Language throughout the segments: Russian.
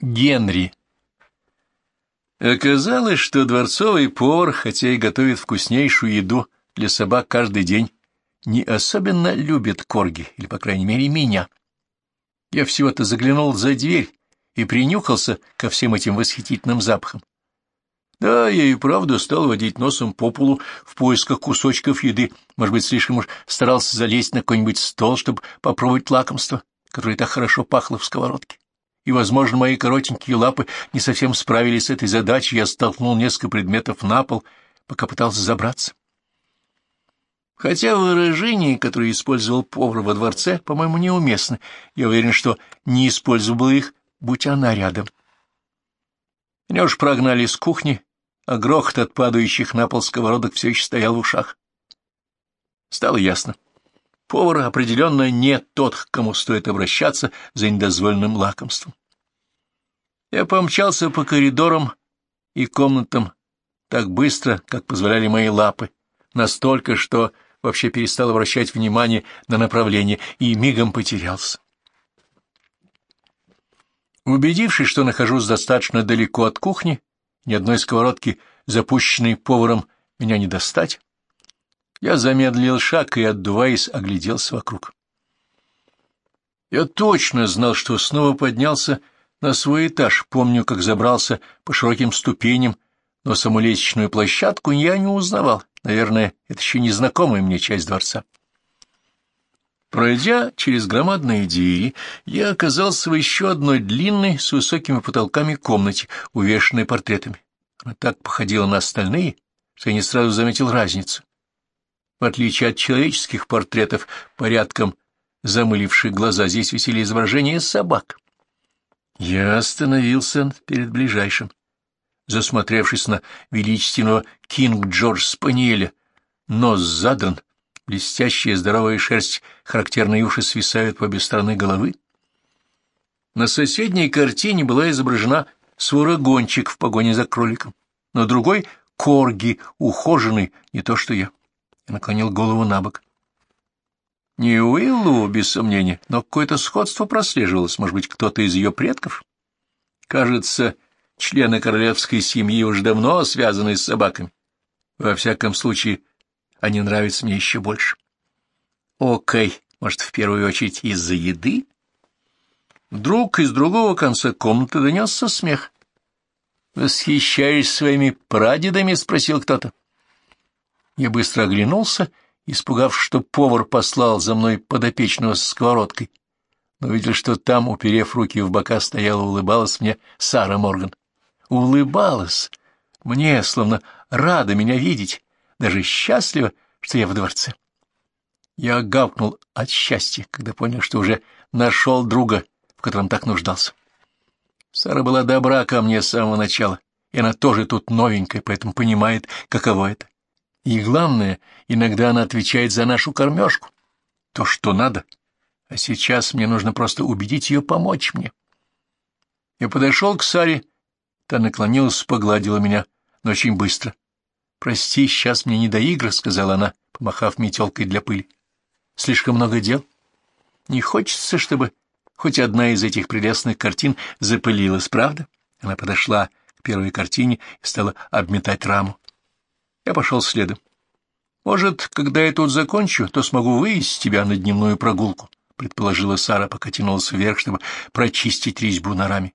Генри. Оказалось, что дворцовый повар, хотя и готовит вкуснейшую еду для собак каждый день, не особенно любит корги, или, по крайней мере, меня. Я всего-то заглянул за дверь и принюхался ко всем этим восхитительным запахам. Да, я и правда стал водить носом по полу в поисках кусочков еды, может быть, слишком уж старался залезть на какой-нибудь стол, чтобы попробовать лакомство, которое так хорошо пахло в сковородке и, возможно, мои коротенькие лапы не совсем справились с этой задачей, я столкнул несколько предметов на пол, пока пытался забраться. Хотя выражения, которые использовал повар во дворце, по-моему, неуместны, я уверен, что не использовал их, будь она рядом. Меня уж прогнали с кухни, а грохот от падающих на пол сковородок все еще стоял в ушах. Стало ясно. Повар определенно не тот, к кому стоит обращаться за недозволенным лакомством. Я помчался по коридорам и комнатам так быстро, как позволяли мои лапы, настолько, что вообще перестал обращать внимание на направление и мигом потерялся. Убедившись, что нахожусь достаточно далеко от кухни, ни одной сковородки, запущенной поваром, меня не достать, я замедлил шаг и, отдуваясь, огляделся вокруг. Я точно знал, что снова поднялся на свой этаж, помню, как забрался по широким ступеням, но саму лестничную площадку я не узнавал. Наверное, это еще незнакомая мне часть дворца. Пройдя через громадные двери, я оказался в еще одной длинной с высокими потолками комнате, увешанной портретами. Она так походила на остальные, что я не сразу заметил разницу. В отличие от человеческих портретов, порядком замыливших глаза, здесь висели изображения собак. Я остановился перед ближайшим, засмотревшись на величественного Кинг Джордж Спаниеля. Нос задран, блестящая здоровая шерсть, характерные уши свисают по обе стороны головы. На соседней картине была изображена свора-гонщик в погоне за кроликом, на другой — корги, ухоженный, не то что я. Я наклонил голову на бок. Не Уиллу, без сомнения, но какое-то сходство прослеживалось, может быть, кто-то из ее предков? Кажется, члены королевской семьи уже давно связаны с собаками. Во всяком случае, они нравятся мне еще больше. Окей, может, в первую очередь из-за еды? Вдруг из другого конца комнаты донесся смех. «Восхищаешь своими прадедами?» — спросил кто-то. Я быстро оглянулся испугавшись, что повар послал за мной подопечного с сковородкой, но видел, что там, уперев руки в бока, стояла, улыбалась мне Сара Морган. Улыбалась мне, словно рада меня видеть, даже счастлива, что я в дворце. Я гавкнул от счастья, когда понял, что уже нашел друга, в котором так нуждался. Сара была добра ко мне с самого начала, и она тоже тут новенькая, поэтому понимает, каково это. И главное, иногда она отвечает за нашу кормежку. То, что надо. А сейчас мне нужно просто убедить ее помочь мне. Я подошел к Саре, та наклонилась, погладила меня, но очень быстро. «Прости, сейчас мне не до игр», — сказала она, помахав метелкой для пыли. «Слишком много дел. Не хочется, чтобы хоть одна из этих прелестных картин запылилась, правда?» Она подошла к первой картине и стала обметать раму. Я пошел следом. «Может, когда я тут закончу, то смогу вывести тебя на дневную прогулку», — предположила Сара, пока тянулась вверх, чтобы прочистить резьбу на раме.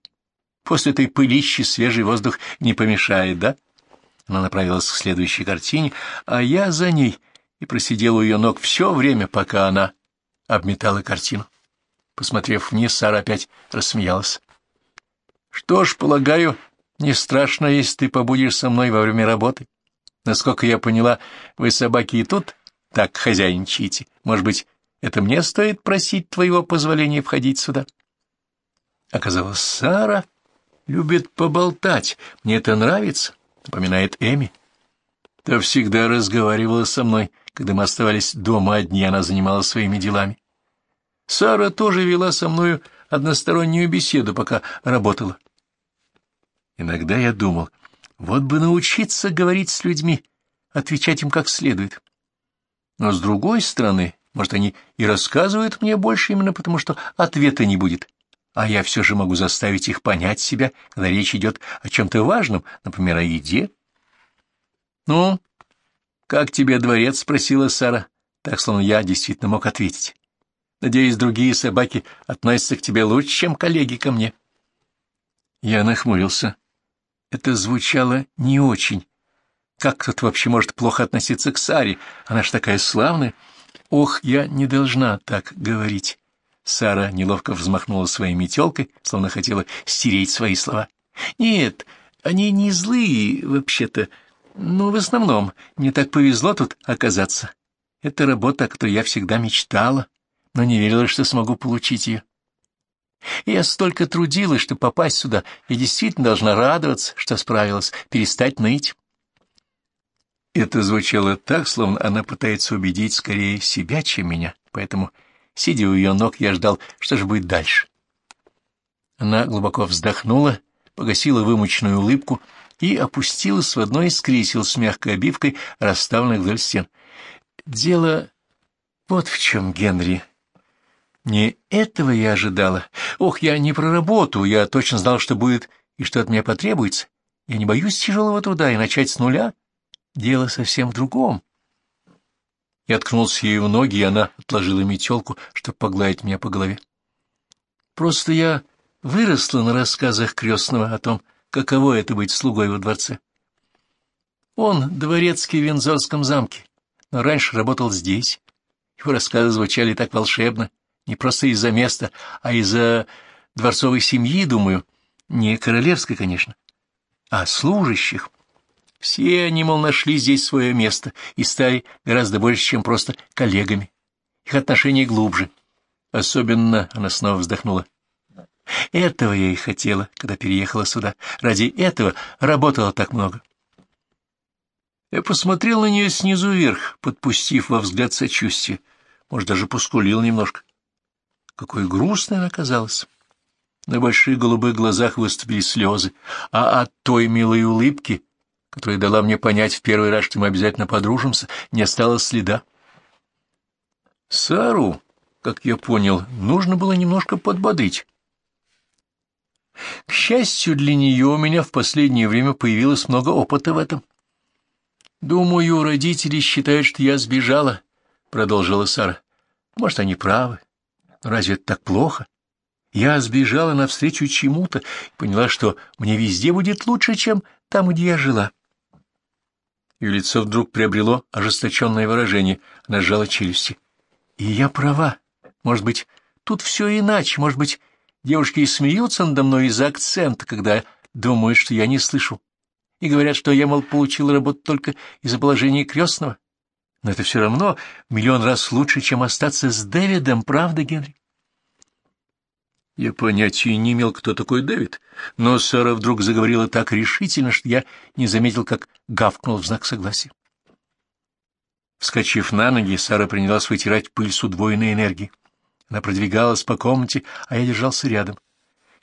«После этой пылищи свежий воздух не помешает, да?» Она направилась к следующей картине, а я за ней и просидел у ее ног все время, пока она обметала картину. Посмотрев вниз, Сара опять рассмеялась. «Что ж, полагаю, не страшно, если ты побудешь со мной во время работы?» Насколько я поняла, вы собаки и тут так хозяйничаете. Может быть, это мне стоит просить твоего позволения входить сюда? Оказалось, Сара любит поболтать. Мне это нравится, напоминает Эми. Та всегда разговаривала со мной, когда мы оставались дома одни, она занималась своими делами. Сара тоже вела со мною одностороннюю беседу, пока работала. Иногда я думал, вот бы научиться говорить с людьми, отвечать им как следует. Но с другой стороны, может, они и рассказывают мне больше именно потому, что ответа не будет. а я все же могу заставить их понять себя, когда речь идет о чем-то важном, например, о еде. — Ну, как тебе дворец? — спросила Сара, так, словно я действительно мог ответить. Надеюсь, другие собаки относятся к тебе лучше, чем коллеги ко мне. Я нахмурился. Это звучало не очень. Как кто-то вообще может плохо относиться к Саре? Она ж такая славная. Ох, я не должна так говорить. Сара неловко взмахнула своей метелкой, словно хотела стереть свои слова. Нет, они не злые, вообще-то. Но в основном мне так повезло тут оказаться. Это работа, о которой я всегда мечтала, но не верила, что смогу получить ее. Я столько трудилась, чтобы попасть сюда, и действительно должна радоваться, что справилась, перестать ныть. Это звучало так, словно она пытается убедить скорее себя, чем меня, поэтому, сидя у ее ног, я ждал, что же будет дальше. Она глубоко вздохнула, погасила вымученную улыбку и опустилась в одно из кресел с мягкой обивкой, расставленных вдоль стен. Дело вот в чем, Генри. Не этого я ожидала. Ох, я не про работу, я точно знал, что будет и что от меня потребуется. Я не боюсь тяжелого труда и начать с нуля. Дело совсем в другом. Я ткнулся ей в ноги, и она отложила метелку, чтобы погладить меня по голове. Просто я выросла на рассказах крестного о том, каково это быть слугой во дворце. Он дворецкий в Вензорском замке, но раньше работал здесь. Его рассказы звучали так волшебно, не просто из-за места, а из-за дворцовой семьи, думаю, не королевской, конечно, а служащих. Все они, мол, нашли здесь свое место и стали гораздо больше, чем просто коллегами. Их отношения глубже. Особенно она снова вздохнула. Этого я и хотела, когда переехала сюда. Ради этого работала так много. Я посмотрел на нее снизу вверх, подпустив во взгляд сочувствие. Может, даже поскулил немножко. Какой грустной она казалась. На больших голубых глазах выступили слезы, а от той милой улыбки которая дала мне понять в первый раз, что мы обязательно подружимся, не осталось следа. Сару, как я понял, нужно было немножко подбодрить. К счастью для нее, у меня в последнее время появилось много опыта в этом. «Думаю, родители считают, что я сбежала», — продолжила Сара. «Может, они правы. Разве это так плохо? Я сбежала навстречу чему-то и поняла, что мне везде будет лучше, чем там, где я жила». Ее лицо вдруг приобрело ожесточенное выражение. Она сжала челюсти. И я права. Может быть, тут все иначе. Может быть, девушки и смеются надо мной из-за акцента, когда думают, что я не слышу. И говорят, что я, мол, получил работу только из-за положения крестного. Но это все равно миллион раз лучше, чем остаться с Дэвидом, правда, Генри? Я понятия не имел, кто такой Дэвид, но Сара вдруг заговорила так решительно, что я не заметил, как гавкнул в знак согласия. Вскочив на ноги, Сара принялась вытирать пыль с удвоенной энергией. Она продвигалась по комнате, а я держался рядом.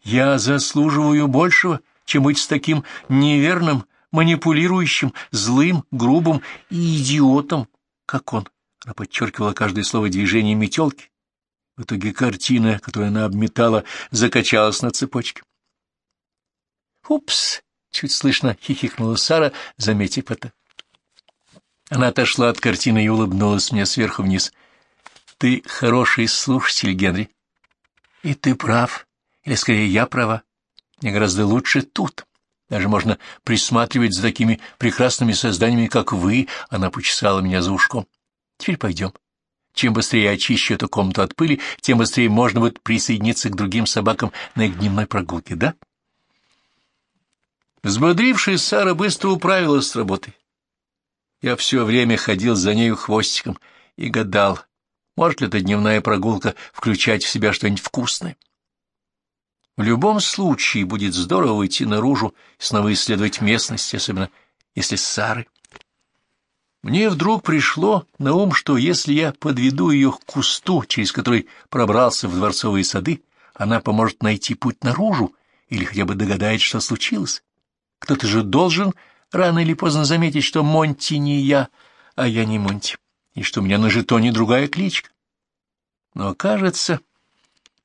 «Я заслуживаю большего, чем быть с таким неверным, манипулирующим, злым, грубым и идиотом, как он». Она подчеркивала каждое слово движения метелки, в итоге картина, которую она обметала, закачалась на цепочке. «Упс!» — чуть слышно хихикнула Сара, заметив это. Она отошла от картины и улыбнулась мне сверху вниз. «Ты хороший слушатель, Генри. И ты прав. Или, скорее, я права. Мне гораздо лучше тут. Даже можно присматривать за такими прекрасными созданиями, как вы». Она почесала меня за ушком. «Теперь пойдем». Чем быстрее я очищу эту комнату от пыли, тем быстрее можно будет присоединиться к другим собакам на их дневной прогулке, да? Взбодрившись, Сара быстро управилась с работой. Я все время ходил за нею хвостиком и гадал, может ли эта дневная прогулка включать в себя что-нибудь вкусное. В любом случае будет здорово выйти наружу и снова исследовать местность, особенно если с Сарой. Мне вдруг пришло на ум, что если я подведу ее к кусту, через который пробрался в дворцовые сады, она поможет найти путь наружу или хотя бы догадает, что случилось. Кто-то же должен рано или поздно заметить, что Монти не я, а я не Монти, и что у меня на жетоне другая кличка. Но, кажется,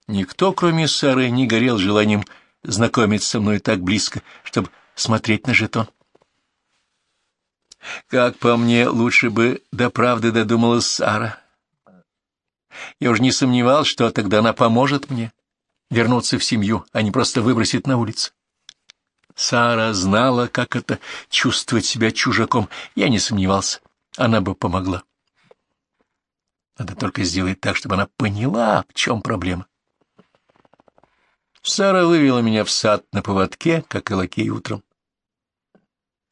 Никто, кроме Сары, не горел желанием знакомиться со мной так близко, чтобы смотреть на жетон. Как по мне, лучше бы до правды додумалась Сара. Я уже не сомневался, что тогда она поможет мне вернуться в семью, а не просто выбросит на улицу. Сара знала, как это — чувствовать себя чужаком. Я не сомневался, она бы помогла. Надо только сделать так, чтобы она поняла, в чем проблема. Сара вывела меня в сад на поводке, как и лакей утром.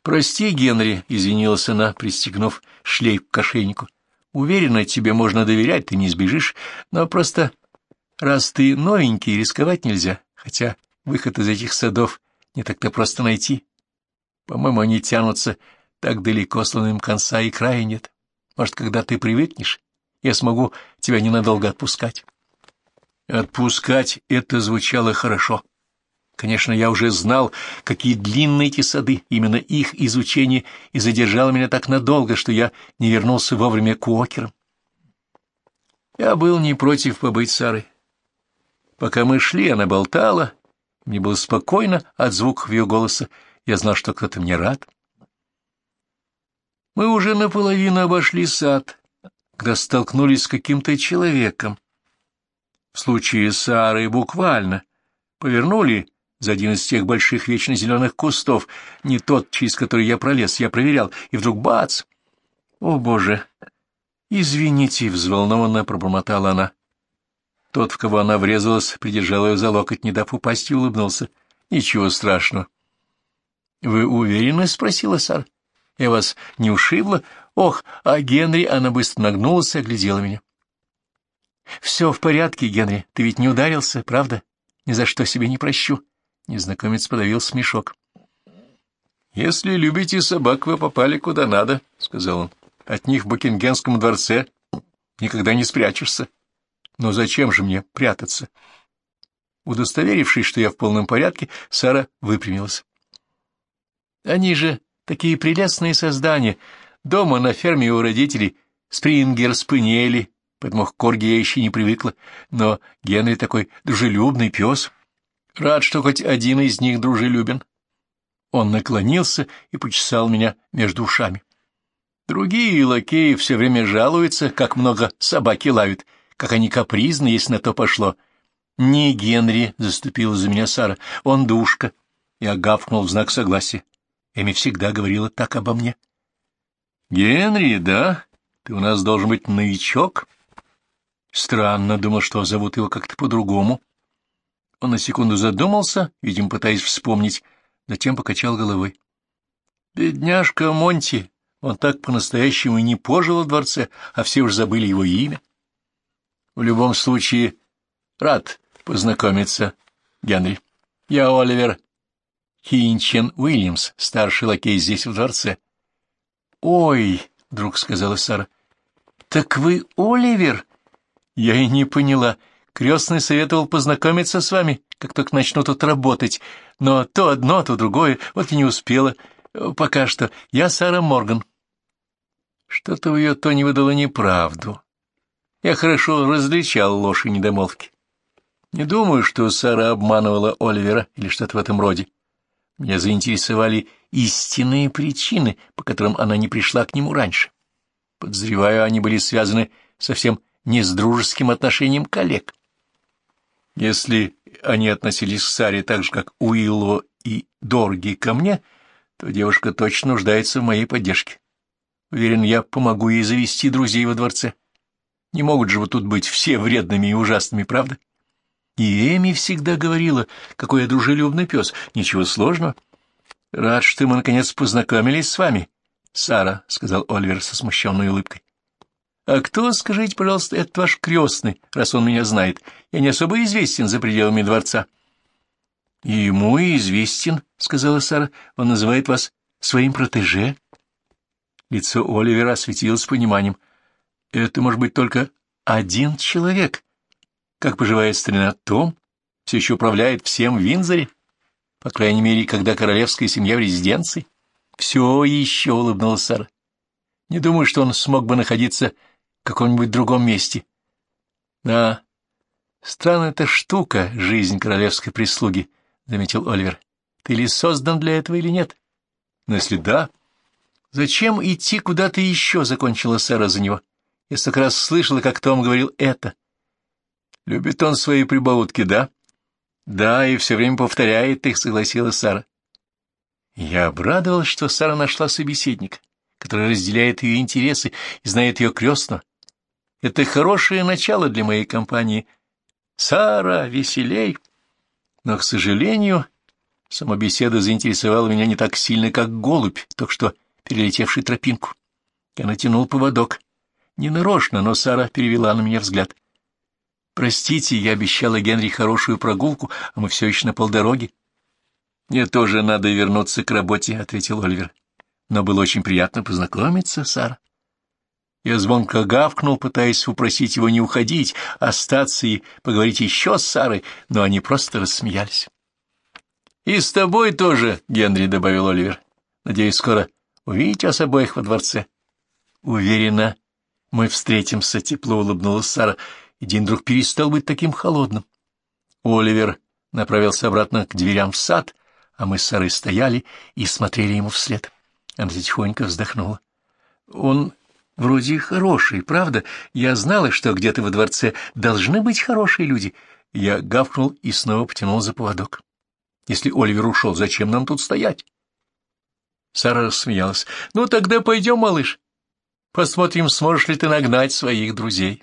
«Прости, Генри», — извинилась она, пристегнув шлейф к ошейнику. «Уверена, тебе можно доверять, ты не сбежишь, но просто раз ты новенький, рисковать нельзя, хотя выход из этих садов не так-то просто найти. По-моему, они тянутся так далеко, словно им конца и края нет. Может, когда ты привыкнешь, я смогу тебя ненадолго отпускать». Отпускать это звучало хорошо. Конечно, я уже знал, какие длинные эти сады, именно их изучение и задержало меня так надолго, что я не вернулся вовремя к Уокерам. Я был не против побыть Сарой. Пока мы шли, она болтала, мне было спокойно от звуков ее голоса, я знал, что кто-то мне рад. Мы уже наполовину обошли сад, когда столкнулись с каким-то человеком. В случае с Сарой буквально повернули за один из тех больших вечно зеленых кустов, не тот, через который я пролез, я проверял, и вдруг бац! О, Боже! Извините, взволнованно пробормотала она. Тот, в кого она врезалась, придержал ее за локоть, не дав упасть, и улыбнулся. Ничего страшного. — Вы уверены? — спросила Сара. — Я вас не ушибла? Ох, а Генри, она быстро нагнулась и оглядела меня. — Все в порядке, Генри, ты ведь не ударился, правда? Ни за что себе не прощу. Незнакомец подавил смешок. — Если любите собак, вы попали куда надо, — сказал он. — От них в Букингемском дворце никогда не спрячешься. Но зачем же мне прятаться? Удостоверившись, что я в полном порядке, Сара выпрямилась. — Они же такие прелестные создания. Дома на ферме у родителей Спрингер, Спынели, поэтому к Корге я еще не привыкла, но Генри такой дружелюбный пес. Рад, что хоть один из них дружелюбен. Он наклонился и почесал меня между ушами. Другие лакеи все время жалуются, как много собаки лают, как они капризны, если на то пошло. Не Генри, — заступила за меня Сара, — он душка. Я гавкнул в знак согласия. Эми всегда говорила так обо мне. — Генри, да? Ты у нас должен быть новичок? Странно, думал, что зовут его как-то по-другому. Он на секунду задумался, видимо, пытаясь вспомнить, затем покачал головой. Бедняжка Монти, он так по-настоящему и не пожил в дворце, а все уж забыли его имя. В любом случае, рад познакомиться, Генри. Я Оливер Хинчен Уильямс, старший лакей здесь в дворце. — Ой, — вдруг сказала Сара, — так вы Оливер? Я и не поняла. Крестный советовал познакомиться с вами, как только начну тут работать. Но то одно, то другое, вот и не успела. Пока что. Я Сара Морган. Что-то в ее тоне выдало неправду. Я хорошо различал ложь и недомолвки. Не думаю, что Сара обманывала Оливера или что-то в этом роде. Меня заинтересовали истинные причины, по которым она не пришла к нему раньше. Подозреваю, они были связаны совсем не с дружеским отношением коллег. Если они относились к Саре так же, как Уилло и Дорги ко мне, то девушка точно нуждается в моей поддержке. Уверен, я помогу ей завести друзей во дворце. Не могут же вот тут быть все вредными и ужасными, правда? И Эми всегда говорила, какой я дружелюбный пес. Ничего сложного. Рад, что мы, наконец, познакомились с вами, Сара, — сказал Оливер со смущенной улыбкой. А кто, скажите, пожалуйста, этот ваш крестный, раз он меня знает? Я не особо известен за пределами дворца. — Ему и известен, — сказала Сара. — Он называет вас своим протеже. Лицо Оливера осветилось пониманием. — Это может быть только один человек. Как поживает старина Том? Все еще управляет всем в Винзоре? По крайней мере, когда королевская семья в резиденции? — Все еще, — улыбнулась Сара. — Не думаю, что он смог бы находиться каком-нибудь другом месте. Да, Странная-то штука, жизнь королевской прислуги, — заметил Оливер. Ты ли создан для этого или нет? Но если да, зачем идти куда-то еще, — закончила Сара за него. Я как раз слышала, как Том говорил это. Любит он свои прибаутки, да? Да, и все время повторяет их, — согласилась Сара. Я обрадовалась, что Сара нашла собеседника, который разделяет ее интересы и знает ее крестно. Это хорошее начало для моей компании — Сара, веселей! Но, к сожалению, сама беседа заинтересовала меня не так сильно, как голубь, только что перелетевший тропинку. Я натянул поводок. Не нарочно, но Сара перевела на меня взгляд. «Простите, я обещала Генри хорошую прогулку, а мы все еще на полдороги». «Мне тоже надо вернуться к работе», — ответил Оливер. «Но было очень приятно познакомиться, Сара». Я звонко гавкнул, пытаясь упросить его не уходить, остаться и поговорить еще с Сарой, но они просто рассмеялись. — И с тобой тоже, — Генри добавил Оливер. — Надеюсь, скоро увидеть вас обоих во дворце. — Уверена, мы встретимся, — тепло улыбнулась Сара, и день вдруг перестал быть таким холодным. Оливер направился обратно к дверям в сад, а мы с Сарой стояли и смотрели ему вслед. Она тихонько вздохнула. — Он Вроде хороший, правда? Я знала, что где-то во дворце должны быть хорошие люди. Я гавкнул и снова потянул за поводок. Если Оливер ушел, зачем нам тут стоять? Сара рассмеялась. Ну, тогда пойдем, малыш. Посмотрим, сможешь ли ты нагнать своих друзей.